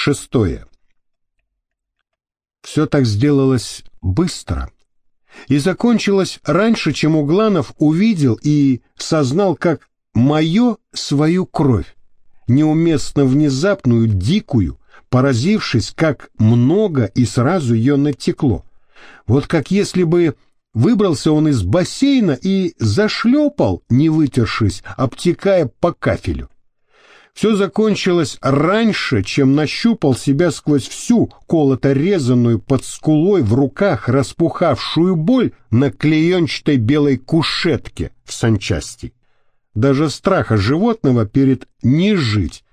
Шестое. Все так сделалось быстро и закончилось раньше, чем Угланов увидел и сознал, как мое свою кровь, неуместно внезапную, дикую, поразившись, как много и сразу ее натекло. Вот как если бы выбрался он из бассейна и зашлепал, не вытершись, обтекая по кафелю. Все закончилось раньше, чем нащупал себя сквозь всю колото-резанную под скулой в руках распухавшую боль на клеенчатой белой кушетке в санчасти. Даже страха животного перед «не жить»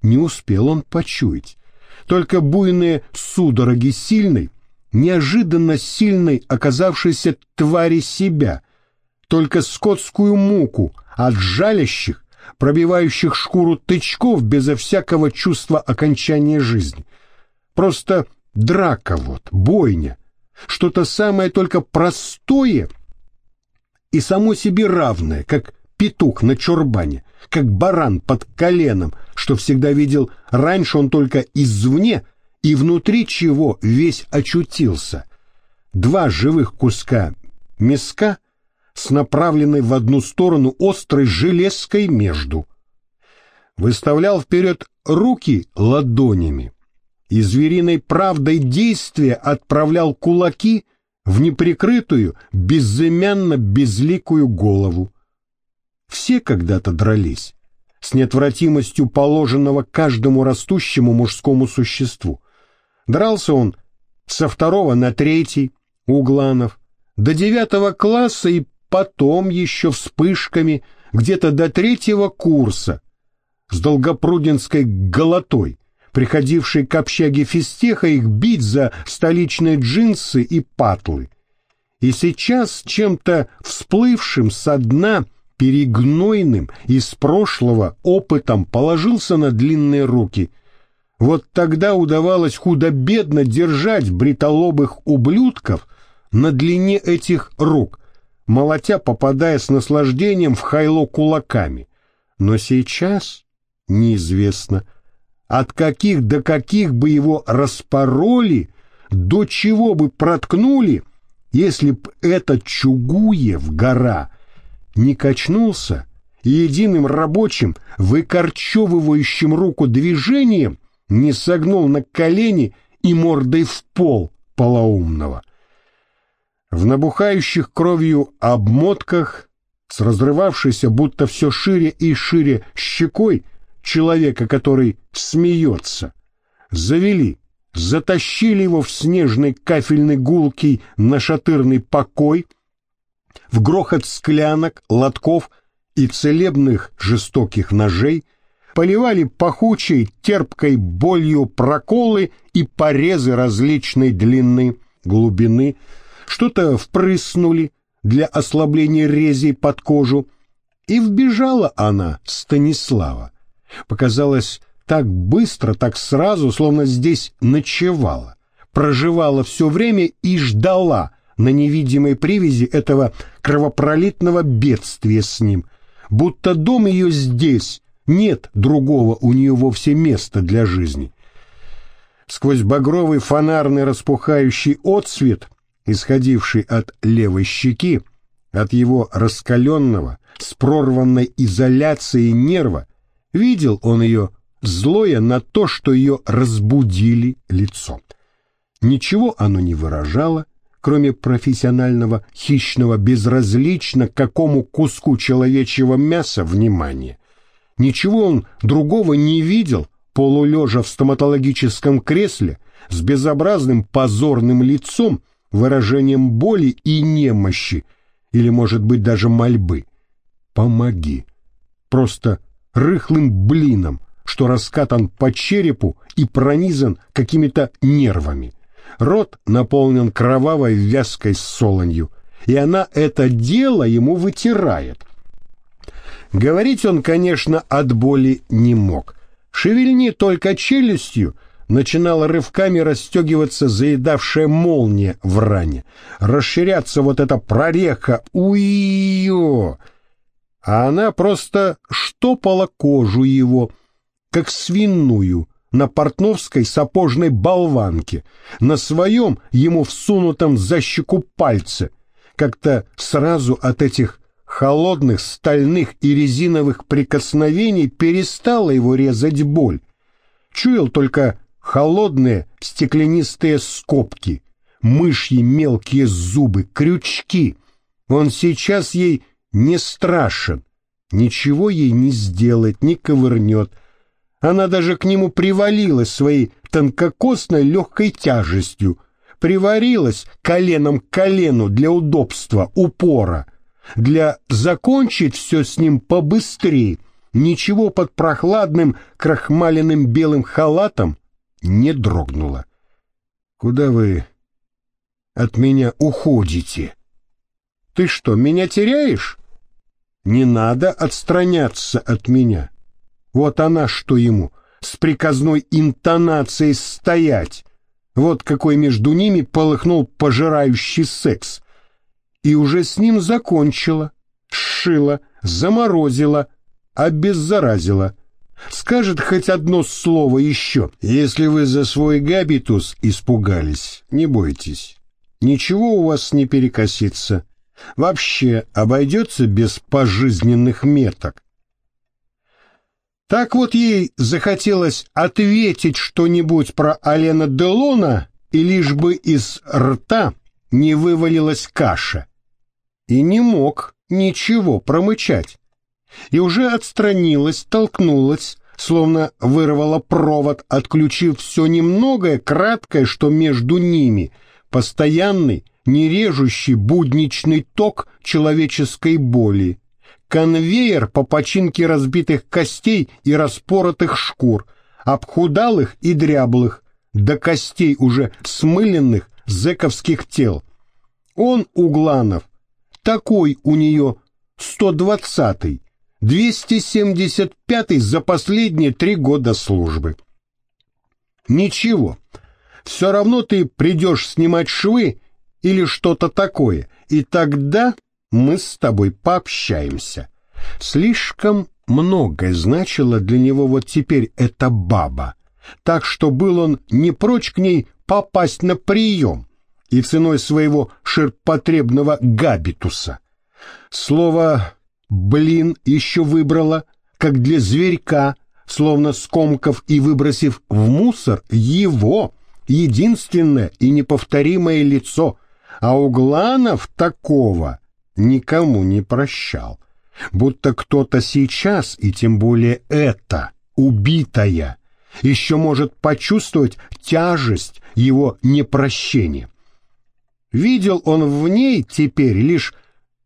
не успел он почуять. Только буйные судороги сильной, неожиданно сильной оказавшейся твари себя, только скотскую муку от жалящих, пробивающих шкуру тычков безо всякого чувства окончания жизни. Просто драка вот, бойня, что-то самое только простое и само себе равное, как петух на чурбане, как баран под коленом, что всегда видел раньше он только извне и внутри чего весь очутился. Два живых куска мяска с направленной в одну сторону острой железкой между. Выставлял вперед руки ладонями и звериной правдой действия отправлял кулаки в неприкрытую, безымянно безликую голову. Все когда-то дрались с неотвратимостью положенного каждому растущему мужскому существу. Дрался он со второго на третий, Угланов, до девятого класса и потом еще вспышками где-то до третьего курса с долгопрудинской голотой, приходившей к общаге физтеха их бить за столичные джинсы и патлы. И сейчас чем-то всплывшим со дна перегнойным из прошлого опытом положился на длинные руки. Вот тогда удавалось худо-бедно держать бритолобых ублюдков на длине этих рук, молотя, попадая с наслаждением в хайло кулаками. Но сейчас неизвестно, от каких до каких бы его распороли, до чего бы проткнули, если б этот Чугуев гора не качнулся и единым рабочим, выкорчевывающим руку движением не согнул на колени и мордой в пол полоумного в набухающих кровью обмотках, с разрывавшейся будто все шире и шире щекой человека, который смеется. Завели, затащили его в снежный кафельный гулкий нашатырный покой, в грохот склянок, лотков и целебных жестоких ножей, поливали пахучей, терпкой болью проколы и порезы различной длины, глубины, что-то впрыснули для ослабления рези под кожу, и вбежала она, Станислава. Показалось так быстро, так сразу, словно здесь ночевала, проживала все время и ждала на невидимой привязи этого кровопролитного бедствия с ним, будто дом ее здесь, нет другого у нее вовсе места для жизни. Сквозь багровый фонарный распухающий отсвет исходивший от левой щеки, от его раскаленного, с прорванной изоляцией нерва, видел он ее злое на то, что ее разбудили лицо. Ничего оно не выражало, кроме профессионального хищного безразлично какому куску человечьего мяса внимания. Ничего он другого не видел, полулежа в стоматологическом кресле, с безобразным позорным лицом, выражением боли и немощи, или, может быть, даже мольбы. Помоги. Просто рыхлым блином, что раскатан по черепу и пронизан какими-то нервами. Рот наполнен кровавой вязкой солонью, и она это дело ему вытирает. Говорить он, конечно, от боли не мог. Шевельни только челюстью, начинала рывками расстегиваться заедавшая молния в ране, расширяться вот эта прореха уио, а она просто штопала кожу его, как свиную, на портновской сапожной болванке, на своем ему всунутом за щеку пальце, как-то сразу от этих холодных стальных и резиновых прикосновений перестала его резать боль. Чуял только холодные стеклянистые скобки, мышьи мелкие зубы, крючки. Он сейчас ей не страшен, ничего ей не сделает, не ковырнет. Она даже к нему привалилась своей тонкокосной легкой тяжестью, приварилась коленом к колену для удобства, упора, для закончить все с ним побыстрее. Ничего под прохладным крахмаленным белым халатом не дрогнуло. «Куда вы от меня уходите?» «Ты что, меня теряешь?» «Не надо отстраняться от меня». Вот она что ему, с приказной интонацией стоять. Вот какой между ними полыхнул пожирающий секс. И уже с ним закончила, сшила, заморозила, обеззаразила. Скажет хоть одно слово еще. Если вы за свой габитус испугались, не бойтесь. Ничего у вас не перекосится. Вообще обойдется без пожизненных меток. Так вот ей захотелось ответить что-нибудь про Алена Делона, и лишь бы из рта не вывалилась каша. И не мог ничего промычать. И уже отстранилась, толкнулась, словно вырвала провод, отключив все немногое, краткое, что между ними, постоянный, нережущий будничный ток человеческой боли. Конвейер по починке разбитых костей и распоротых шкур, обхудалых и дряблых, до костей уже смыленных зэковских тел. Он, Угланов, такой у нее 120-й, 275-й за последние три года службы. Ничего, все равно ты придешь снимать швы или что-то такое, и тогда мы с тобой пообщаемся. Слишком многое значило для него вот теперь эта баба, так что был он не прочь к ней попасть на прием и ценой своего ширпотребного габитуса. Слово «блин» еще выбрала, как для зверька, словно скомков и выбросив в мусор его, единственное и неповторимое лицо, а у Гланов такого никому не прощал. Будто кто-то сейчас, и тем более это, убитая, еще может почувствовать тяжесть его непрощения. Видел он в ней теперь лишь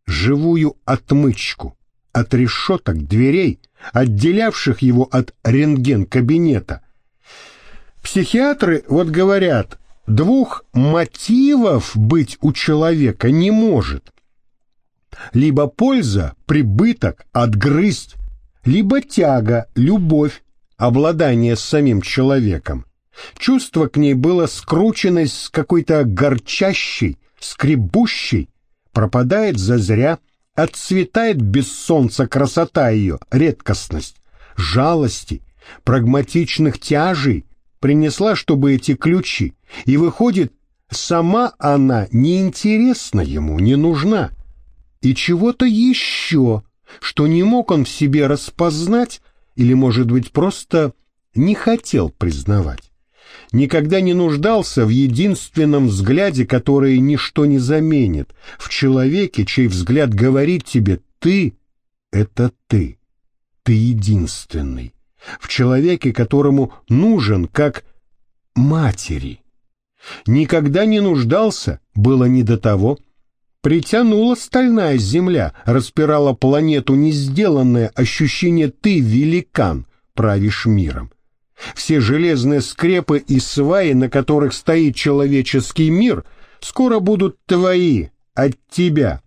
живую отмычку от решеток дверей, отделявших его от рентген-кабинета. Психиатры вот говорят, двух мотивов быть у человека не может либо польза, прибыток, отгрызть, либо тяга, любовь, обладание с самим человеком. Чувство к ней было скрученность с какой-то горчащей, скребущей, пропадает зазря, отцветает без солнца красота ее, редкостность, жалости, прагматичных тяжей принесла, чтобы эти ключи, и выходит, сама она неинтересна ему, не нужна и чего-то еще, что не мог он в себе распознать или, может быть, просто не хотел признавать. Никогда не нуждался в единственном взгляде, который ничто не заменит, в человеке, чей взгляд говорит тебе «ты» — это ты, ты единственный, в человеке, которому нужен как матери. Никогда не нуждался, было не до того — Притянула стальная земля, распирала планету несделанное ощущение «ты, великан, правишь миром». Все железные скрепы и сваи, на которых стоит человеческий мир, скоро будут твои, от тебя.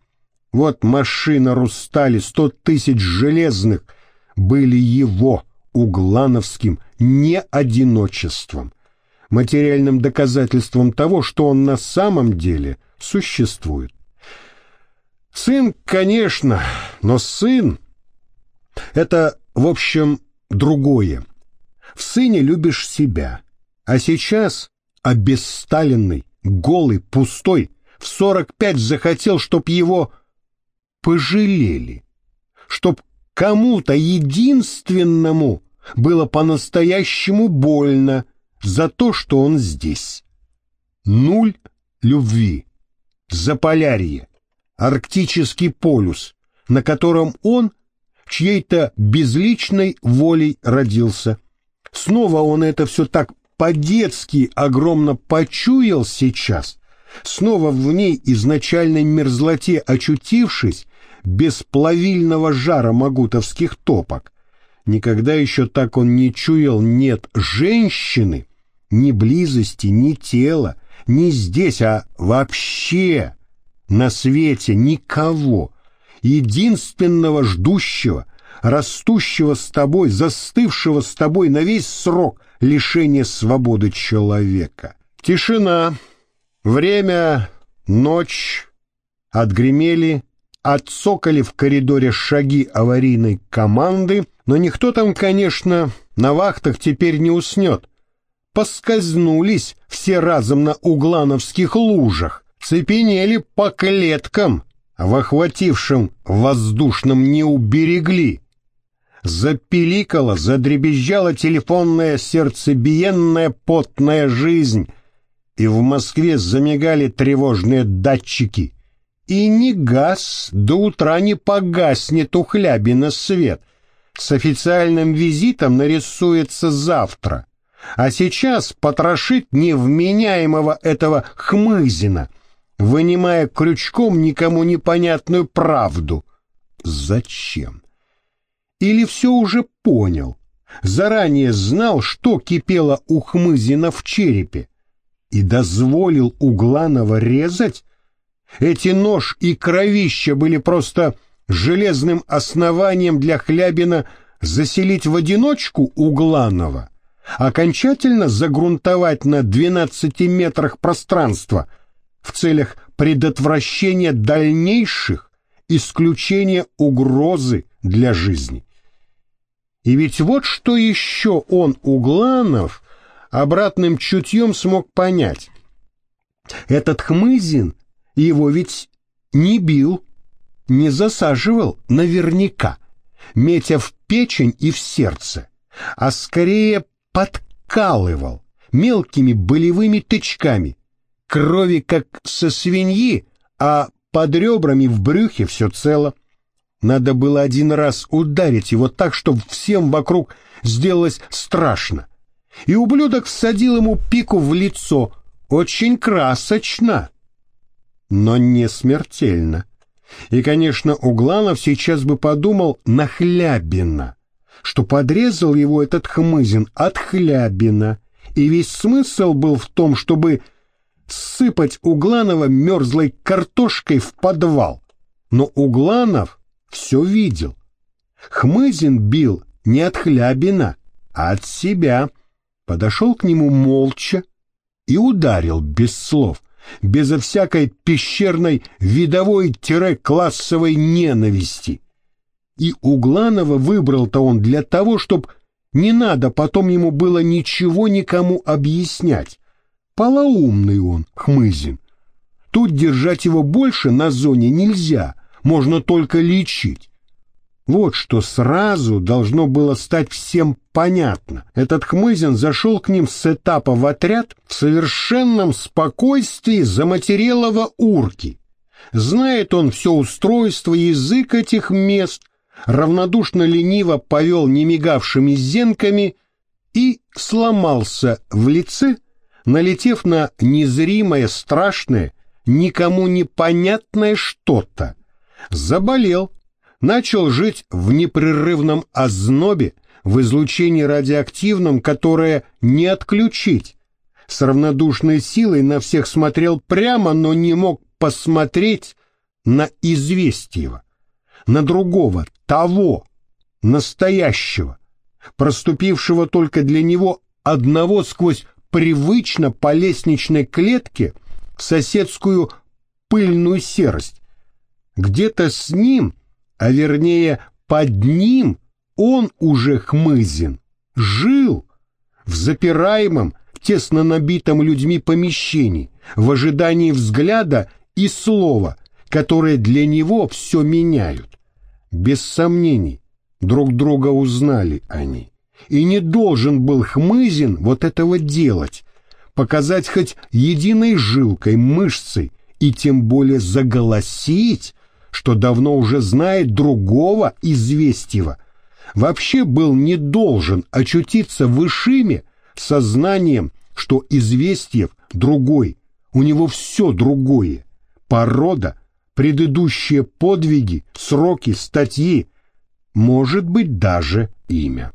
Вот машина Рустали, сто тысяч железных, были его, углановским, не одиночеством, материальным доказательством того, что он на самом деле существует. Сын, конечно, но сын — это, в общем, другое. В сыне любишь себя, а сейчас обесталенный, голый, пустой, в сорок пять захотел, чтоб его пожалели, чтоб кому-то единственному было по-настоящему больно за то, что он здесь. Нуль любви, Заполярье, арктический полюс, на котором он чьей-то безличной волей родился. Снова он это все так по-детски огромно почуял сейчас, снова в ней изначальной мерзлоте очутившись, без плавильного жара магутовских топок. Никогда еще так он не чуял нет женщины, ни близости, ни тела, ни здесь, а вообще на свете никого, единственного ждущего, растущего с тобой, застывшего с тобой на весь срок лишения свободы человека. Тишина, время, ночь, отгремели, отцокали в коридоре шаги аварийной команды, но никто там, конечно, на вахтах теперь не уснет. Поскользнулись все разом на углановских лужах, цепенели по клеткам, в охватившем воздушном не уберегли. Запиликала, задребезжала телефонная сердцебиенная потная жизнь, и в Москве замигали тревожные датчики. И ни газ до утра не погаснет у Хлябина свет. С официальным визитом нарисуется завтра. А сейчас потрошит невменяемого этого хмызина — вынимая крючком никому непонятную правду. Зачем? Или все уже понял, заранее знал, что кипело у Хмызина в черепе, и дозволил Угланова резать? Эти нож и кровища были просто железным основанием для Хлябина заселить в одиночку Угланова, окончательно загрунтовать на двенадцати метрах пространства — в целях предотвращения дальнейших исключения угрозы для жизни. И ведь вот что еще он, Угланов, обратным чутьем смог понять. Этот Хмызин его ведь не бил, не засаживал наверняка, метя в печень и в сердце, а скорее подкалывал мелкими болевыми тычками, крови как со свиньи, а под ребрами в брюхе все цело. Надо было один раз ударить его так, чтобы всем вокруг сделалось страшно. И ублюдок всадил ему пику в лицо. Очень красочно, но не смертельно. И, конечно, Угланов сейчас бы подумал на Хлябина, что подрезал его этот хмызин от Хлябина, и весь смысл был в том, чтобы сыпать Угланова мерзлой картошкой в подвал. Но Угланов все видел. Хмызин бил не от Хлябина, а от себя. Подошел к нему молча и ударил без слов, безо всякой пещерной видовой-классовой ненависти. И Угланова выбрал-то он для того, чтобы не надо потом ему было ничего никому объяснять. Полоумный он, Хмызин. Тут держать его больше на зоне нельзя, можно только лечить. Вот что сразу должно было стать всем понятно. Этот Хмызин зашел к ним с этапа в отряд в совершенном спокойствии заматерелого урки. Знает он все устройство, язык этих мест, равнодушно лениво повел немигавшими зенками и сломался в лице, налетев на незримое, страшное, никому непонятное что-то. Заболел, начал жить в непрерывном ознобе, в излучении радиоактивном, которое не отключить. С равнодушной силой на всех смотрел прямо, но не мог посмотреть на известиего, на другого, того, настоящего, проступившего только для него одного сквозь привычно по лестничной клетке соседскую пыльную серость. Где-то с ним, а вернее под ним, он уже хмызин, жил, в запираемом, тесно набитом людьми помещении, в ожидании взгляда и слова, которые для него все меняют. Без сомнений, друг друга узнали они. И не должен был Хмызин вот этого делать, показать хоть единой жилкой, мышцей, и тем более заголосить, что давно уже знает другого известива, вообще был не должен очутиться в Ишиме сознанием, что известьев другой, у него все другое, порода, предыдущие подвиги, сроки, статьи, может быть даже имя.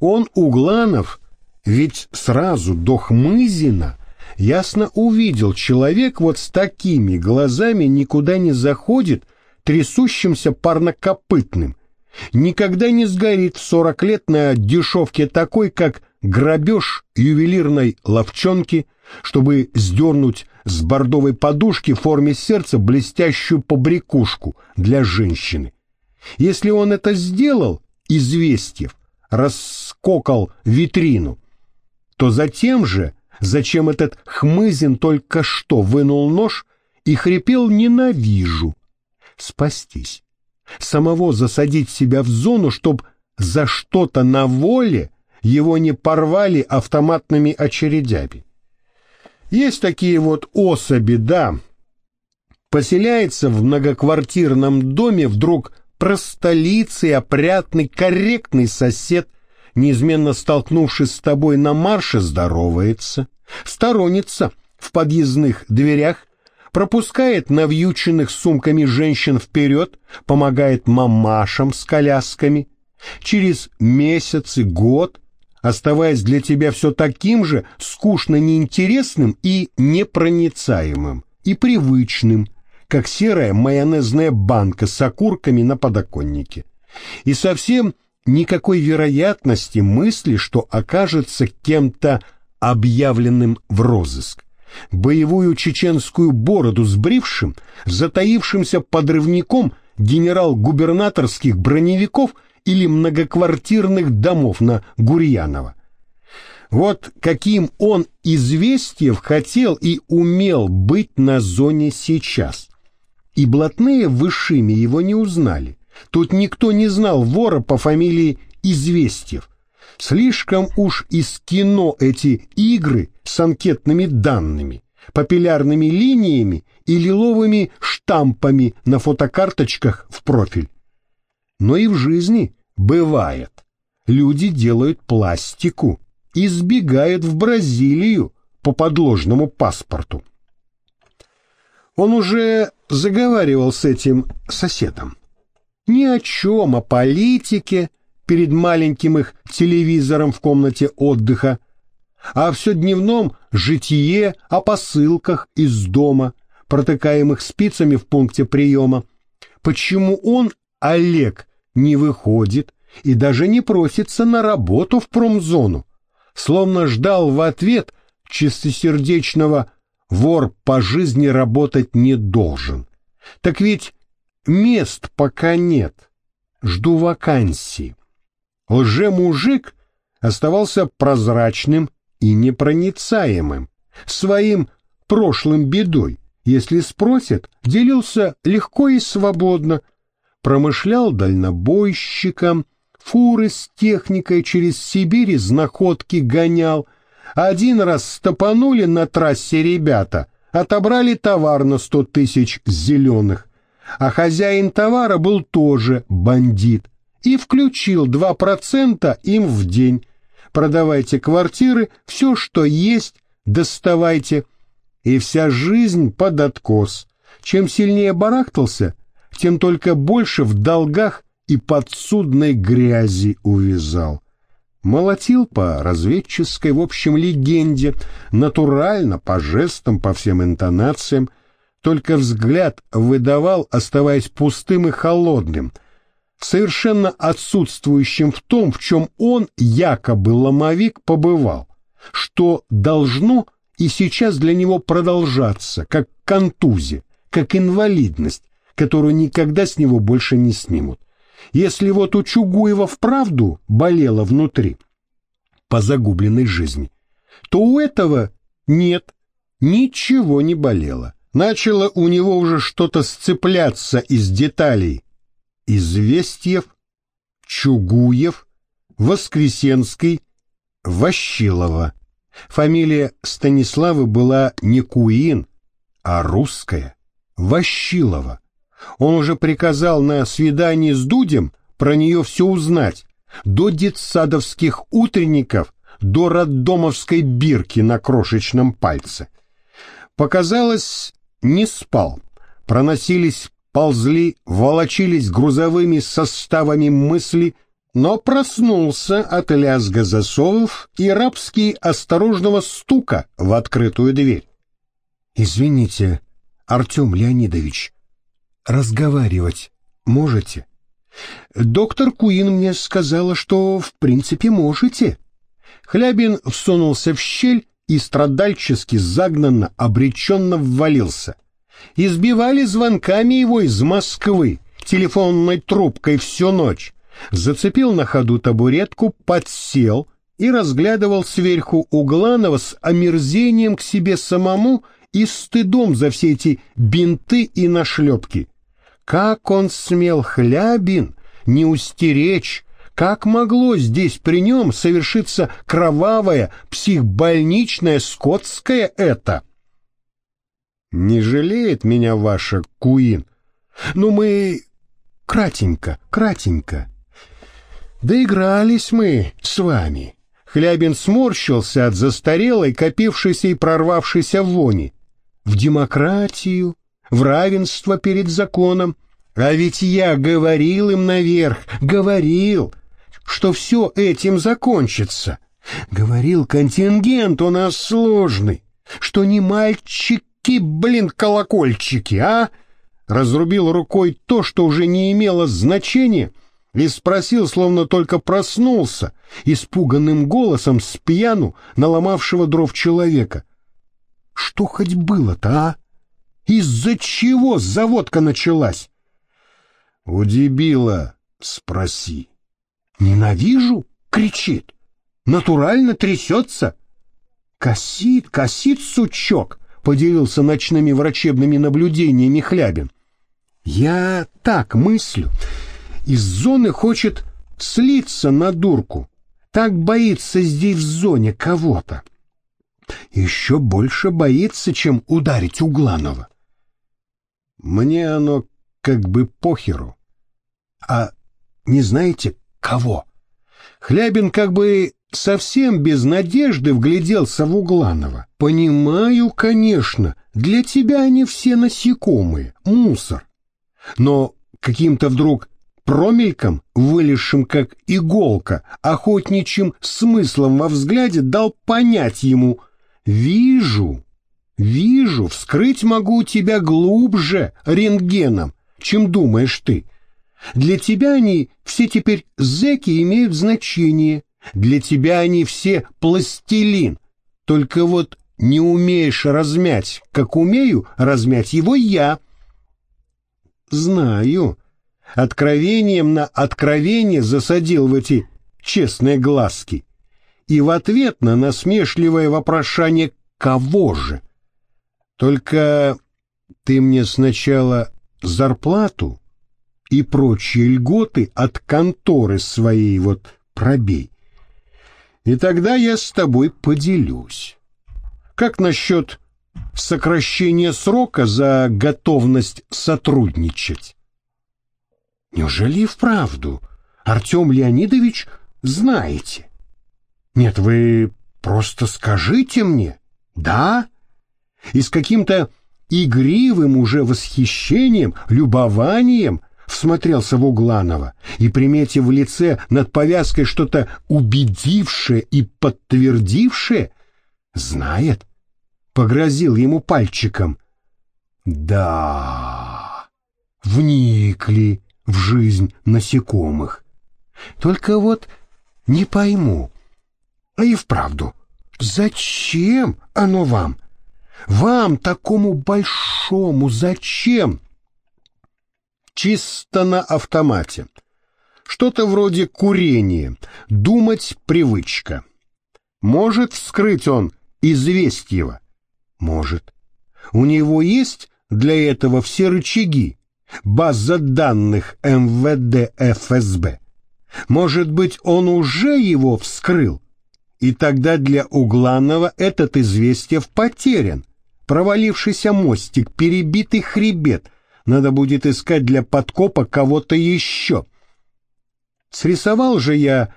Он, Угланов, ведь сразу до Хмызина ясно увидел, человек вот с такими глазами никуда не заходит, трясущимся парнокопытным, никогда не сгорит в сорок лет на дешевке такой, как грабеж ювелирной ловчонки, чтобы сдернуть с бордовой подушки в форме сердца блестящую побрякушку для женщины. Если он это сделал, известив, раскокал витрину, то затем же, зачем этот хмызин только что вынул нож и хрипел «ненавижу». Спастись. Самого засадить себя в зону, чтоб за что-то на воле его не порвали автоматными очередями. Есть такие вот особи, да. Поселяется в многоквартирном доме вдруг простолицый, опрятный, корректный сосед, неизменно столкнувшись с тобой на марше, здоровается, сторонится в подъездных дверях, пропускает навьюченных сумками женщин вперед, помогает мамашам с колясками. Через месяц и год, оставаясь для тебя все таким же скучно неинтересным и непроницаемым, и привычным, как серая майонезная банка с окурками на подоконнике. И совсем никакой вероятности мысли, что окажется кем-то объявленным в розыск. Боевую чеченскую бороду сбрившим, затаившимся подрывником генерал-губернаторских броневиков или многоквартирных домов на Гурьянова. Вот каким он известиев хотел и умел быть на зоне сейчас. И блатные в Ишиме его не узнали. Тут никто не знал вора по фамилии Известьев. Слишком уж из кино эти игры с анкетными данными, папиллярными линиями и лиловыми штампами на фотокарточках в профиль. Но и в жизни бывает. Люди делают пластику и сбегают в Бразилию по подложному паспорту. Он уже заговаривал с этим соседом ни о чем, о политике перед маленьким их телевизором в комнате отдыха, а все дневном житие о посылках из дома, протыкаемых спицами в пункте приема. Почему он, Олег, не выходит и даже не просится на работу в промзону, словно ждал в ответ чистосердечного «вор по жизни работать не должен». Так ведь Мест пока нет. Жду вакансии. Лже-мужик оставался прозрачным и непроницаемым. Своим прошлым бедой, если спросят, делился легко и свободно. Промышлял дальнобойщиком, фуры с техникой через Сибирь из находки гонял. Один раз стопанули на трассе ребята, отобрали товар на сто тысяч зеленых а хозяин товара был тоже бандит и включил 2% им в день. Продавайте квартиры, все, что есть, доставайте. И вся жизнь под откос. Чем сильнее барахтался, тем только больше в долгах и подсудной грязи увязал. Молотил по разведческой, в общем, легенде, натурально, по жестам, по всем интонациям, только взгляд выдавал, оставаясь пустым и холодным, совершенно отсутствующим в том, в чем он, якобы ломовик, побывал, что должно и сейчас для него продолжаться, как контузия, как инвалидность, которую никогда с него больше не снимут. Если вот у Чугуева вправду болело внутри, по загубленной жизни, то у этого нет, ничего не болело. Начало у него уже что-то сцепляться из деталей. Известьев, Чугуев, Воскресенский, Ващилова. Фамилия Станиславы была не Куин, а русская, Ващилова. Он уже приказал на свидании с Дудем про нее все узнать, до детсадовских утренников, до роддомовской бирки на крошечном пальце. Показалось, не спал, проносились, ползли, волочились грузовыми составами мысли, но проснулся от лязга засовов и рабски осторожного стука в открытую дверь. «Извините, Артем Леонидович, разговаривать можете?» «Доктор Куин мне сказала, что в принципе можете». Хлябин всунулся в щель и страдальчески загнанно, обреченно ввалился. Избивали звонками его из Москвы, телефонной трубкой всю ночь. Зацепил на ходу табуретку, подсел и разглядывал сверху Угланова с омерзением к себе самому и стыдом за все эти бинты и нашлепки. Как он смел Хлябин не устеречь как могло здесь при нем совершиться кровавое, психбольничное, скотское это? Не жалеет меня ваша Куин? Ну, мы... Кратенько, кратенько. Доигрались мы с вами. Хлябин сморщился от застарелой, копившейся и прорвавшейся вони. В демократию, в равенство перед законом. А ведь я говорил им наверх, говорил, что все этим закончится. Говорил, контингент у нас сложный, что не мальчики, блин, колокольчики, а? Разрубил рукой то, что уже не имело значения, и спросил, словно только проснулся, испуганным голосом с пьяну наломавшего дров человека. Что хоть было-то, а? Из-за чего заводка началась? У дебила спроси. «Ненавижу!» — кричит. «Натурально трясется!» «Косит, косит, сучок!» — поделился ночными врачебными наблюдениями Хлябин. «Я так мыслю. Из зоны хочет слиться на дурку. Так боится здесь в зоне кого-то. Еще больше боится, чем ударить Угланова. Мне оно как бы похеру. А не знаете, Кого? Хлябин как бы совсем без надежды вгляделся в Угланова. Понимаю, конечно, для тебя они все насекомые, мусор. Но каким-то вдруг промельком, вылезшим как иголка, охотничьим смыслом во взгляде дал понять ему «Вижу, вижу, вскрыть могу тебя глубже рентгеном, чем думаешь ты». Для тебя они все теперь зэки имеют значение. Для тебя они все пластилин. Только вот не умеешь размять, как умею размять его я. Знаю. Откровением на откровение засадил в эти честные глазки. И в ответ на насмешливое вопрошание «Кого же?» Только ты мне сначала зарплату и прочие льготы от конторы своей вот пробей. И тогда я с тобой поделюсь. Как насчет сокращения срока за готовность сотрудничать? Неужели и вправду, Артем Леонидович, знаете? Нет, вы просто скажите мне, да? И с каким-то игривым уже восхищением, любованием всмотрелся в Угланова и, приметив в лице над повязкой что-то убедившее и подтвердившее, знает, погрозил ему пальчиком. Да, вникли в жизнь насекомых. Только вот не пойму, а и вправду, зачем оно вам? Вам, такому большому, зачем? Чисто на автомате. Что-то вроде курения, думать привычка. Может вскрыть он Известьева? Может. У него есть для этого все рычаги, база данных МВД ФСБ. Может быть, он уже его вскрыл? И тогда для Угланова этот Известьев потерян. Провалившийся мостик, перебитый хребет. Надо будет искать для подкопа кого-то еще. Срисовал же я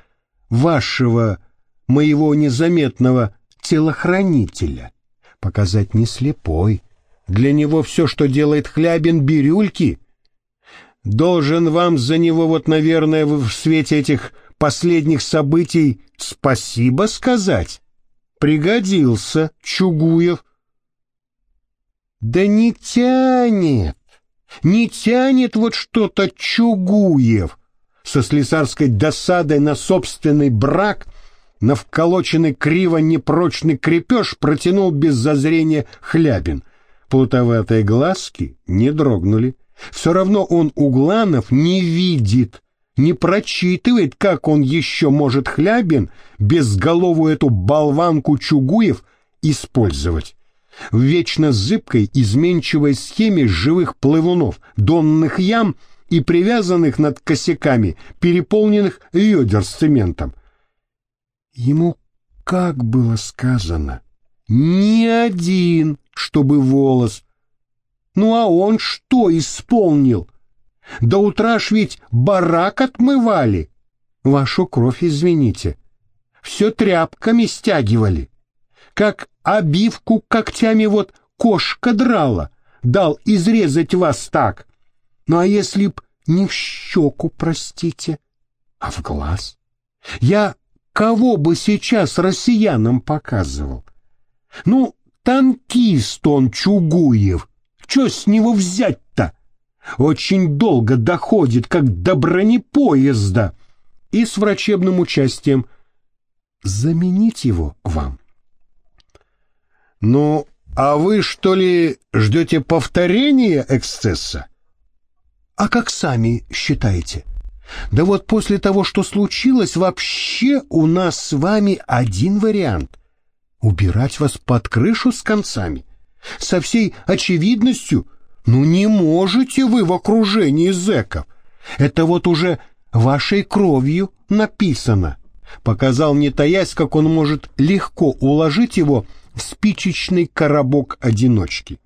вашего, моего незаметного телохранителя. Показать не слепой. Для него все, что делает Хлябин, бирюльки. Должен вам за него вот, наверное, в свете этих последних событий спасибо сказать. Пригодился Чугуев. Да не тянет, не тянет вот что-то Чугуев. Со слесарской досадой на собственный брак на вколоченный криво непрочный крепеж протянул без зазрения Хлябин. Плутоватые глазки не дрогнули. Все равно он угланов не видит, не прочитывает, как он еще может Хлябин безголовую эту болванку Чугуев использовать. В вечно зыбкой, изменчивой схеме живых плывунов, донных ям и привязанных над косяками, переполненных ведер с цементом. Ему как было сказано, ни один, чтобы волос. Ну а он что исполнил? До утра ж ведь барак отмывали. Вашу кровь, извините. Все тряпками стягивали. Как обивку когтями вот кошка драла, дал изрезать вас так. Ну а если б не в щеку, простите, а в глаз? Я кого бы сейчас россиянам показывал? Ну, танкист он Чугуев, что с него взять-то? Очень долго доходит, как до бронепоезда. И с врачебным участием. Заменить его вам? Ну, а вы, что ли, ждете повторения эксцесса? А как сами считаете? Да вот после того, что случилось, вообще у нас с вами один вариант. Убирать вас под крышу с концами. Со всей очевидностью, ну не можете вы в окружении зэков. Это вот уже вашей кровью написано. Показал не таясь, как он может легко уложить его в спичечный коробок одиночки.